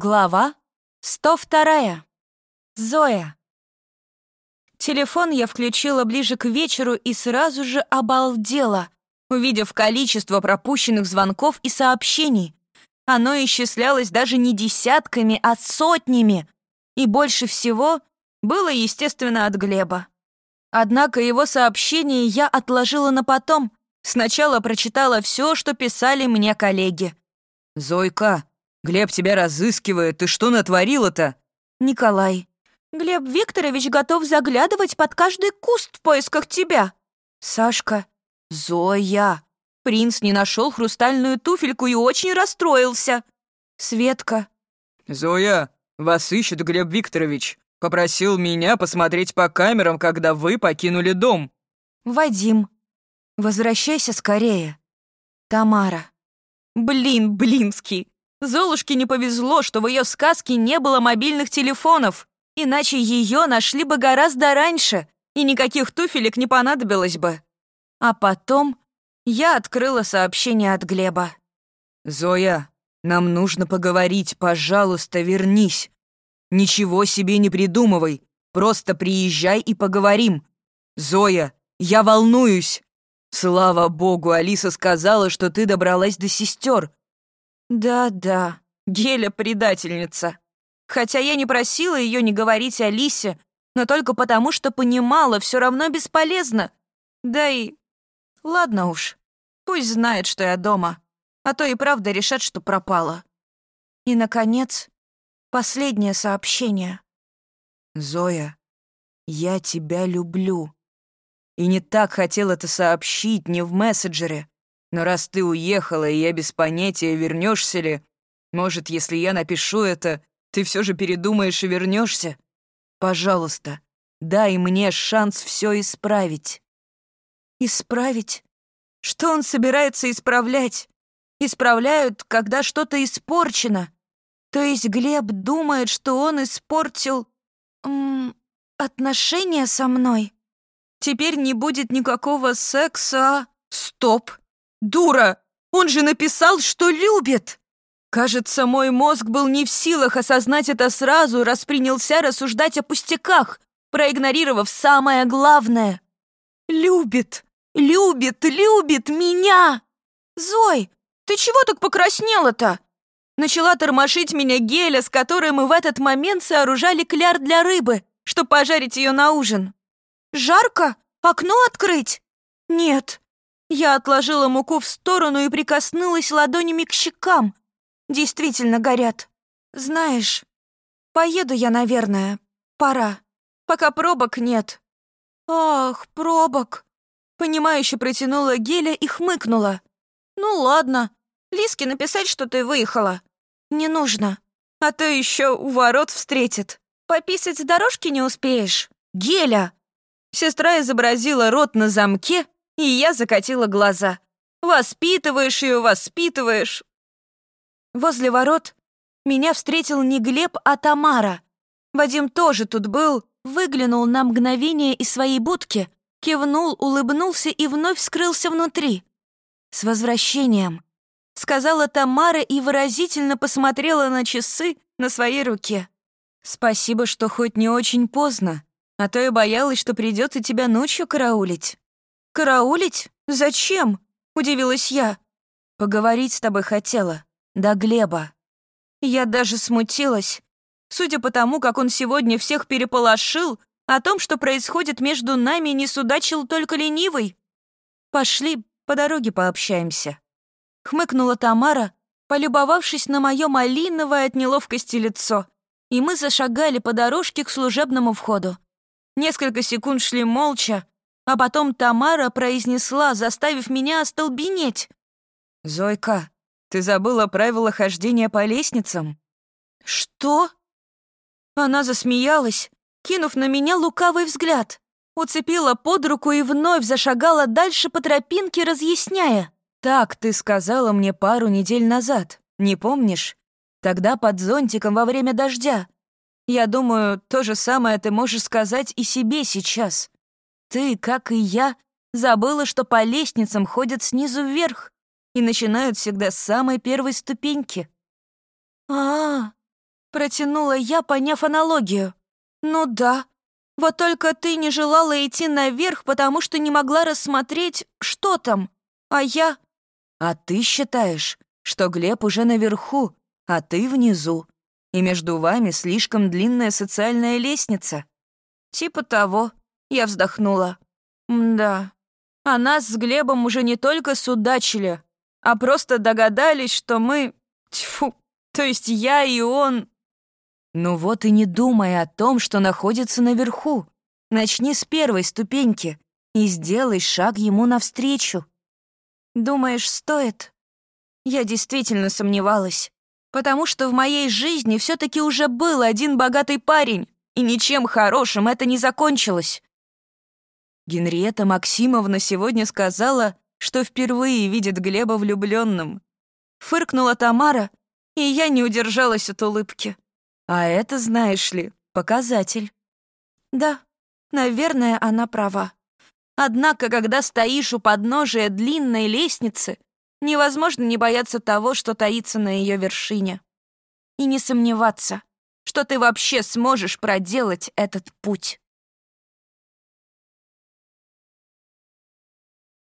Глава 102. Зоя. Телефон я включила ближе к вечеру и сразу же обалдела, увидев количество пропущенных звонков и сообщений. Оно исчислялось даже не десятками, а сотнями. И больше всего было, естественно, от Глеба. Однако его сообщение я отложила на потом. Сначала прочитала все, что писали мне коллеги. «Зойка, Глеб тебя разыскивает. Ты что натворила-то?» Николай. Глеб Викторович готов заглядывать под каждый куст в поисках тебя. Сашка. Зоя. Принц не нашел хрустальную туфельку и очень расстроился. Светка. «Зоя, вас ищет Глеб Викторович. Попросил меня посмотреть по камерам, когда вы покинули дом». Вадим. Возвращайся скорее. Тамара. Блин, Блинский. Золушке не повезло, что в ее сказке не было мобильных телефонов, иначе ее нашли бы гораздо раньше, и никаких туфелек не понадобилось бы. А потом я открыла сообщение от Глеба. «Зоя, нам нужно поговорить, пожалуйста, вернись. Ничего себе не придумывай, просто приезжай и поговорим. Зоя, я волнуюсь. Слава богу, Алиса сказала, что ты добралась до сестер. Да-да, Геля предательница. Хотя я не просила ее не говорить о Лисе, но только потому, что понимала, все равно бесполезно. Да и... Ладно уж, пусть знает, что я дома, а то и правда решат, что пропала. И, наконец, последнее сообщение. «Зоя, я тебя люблю. И не так хотел это сообщить, не в мессенджере. Но раз ты уехала, и я без понятия, вернешься ли, может, если я напишу это, ты все же передумаешь и вернешься? Пожалуйста, дай мне шанс все исправить». «Исправить? Что он собирается исправлять? Исправляют, когда что-то испорчено. То есть Глеб думает, что он испортил... М отношения со мной? Теперь не будет никакого секса... Стоп! Дура! Он же написал, что любит! Кажется, мой мозг был не в силах осознать это сразу, раз принялся рассуждать о пустяках, проигнорировав самое главное. Любит, любит, любит меня! Зой, ты чего так покраснела-то? Начала тормошить меня геля, с которой мы в этот момент сооружали кляр для рыбы, чтобы пожарить ее на ужин. Жарко? Окно открыть? Нет, я отложила муку в сторону и прикоснулась ладонями к щекам. Действительно горят. Знаешь, поеду я, наверное. Пора. Пока пробок нет. Ах, пробок. Понимающе протянула Геля и хмыкнула. Ну ладно. Лиске написать, что ты выехала. Не нужно. А то еще у ворот встретит. Пописать с дорожки не успеешь. Геля! Сестра изобразила рот на замке и я закатила глаза. «Воспитываешь ее, воспитываешь!» Возле ворот меня встретил не Глеб, а Тамара. Вадим тоже тут был, выглянул на мгновение из своей будки, кивнул, улыбнулся и вновь скрылся внутри. «С возвращением!» — сказала Тамара и выразительно посмотрела на часы на своей руке. «Спасибо, что хоть не очень поздно, а то я боялась, что придется тебя ночью караулить». «Караулить? Зачем?» — удивилась я. «Поговорить с тобой хотела. Да Глеба». Я даже смутилась. Судя по тому, как он сегодня всех переполошил, о том, что происходит между нами, не судачил только ленивый. «Пошли, по дороге пообщаемся». Хмыкнула Тамара, полюбовавшись на мое малиновое от неловкости лицо, и мы зашагали по дорожке к служебному входу. Несколько секунд шли молча, а потом Тамара произнесла, заставив меня остолбенеть. «Зойка, ты забыла правила хождения по лестницам?» «Что?» Она засмеялась, кинув на меня лукавый взгляд, уцепила под руку и вновь зашагала дальше по тропинке, разъясняя. «Так ты сказала мне пару недель назад, не помнишь? Тогда под зонтиком во время дождя. Я думаю, то же самое ты можешь сказать и себе сейчас. Ты, как и я, забыла, что по лестницам ходят снизу вверх и начинают всегда с самой первой ступеньки. А, -а, -а Протянула я, поняв аналогию. Ну да. Вот только ты не желала идти наверх, потому что не могла рассмотреть, что там. А я... А ты считаешь, что Глеб уже наверху, а ты внизу, и между вами слишком длинная социальная лестница? Типа того. Я вздохнула. Да. А нас с Глебом уже не только судачили, а просто догадались, что мы... Тьфу, то есть я и он... Ну вот и не думай о том, что находится наверху. Начни с первой ступеньки и сделай шаг ему навстречу. Думаешь, стоит? Я действительно сомневалась, потому что в моей жизни все таки уже был один богатый парень, и ничем хорошим это не закончилось. Генриетта Максимовна сегодня сказала, что впервые видит Глеба влюбленным. Фыркнула Тамара, и я не удержалась от улыбки. А это, знаешь ли, показатель. Да, наверное, она права. Однако, когда стоишь у подножия длинной лестницы, невозможно не бояться того, что таится на ее вершине. И не сомневаться, что ты вообще сможешь проделать этот путь.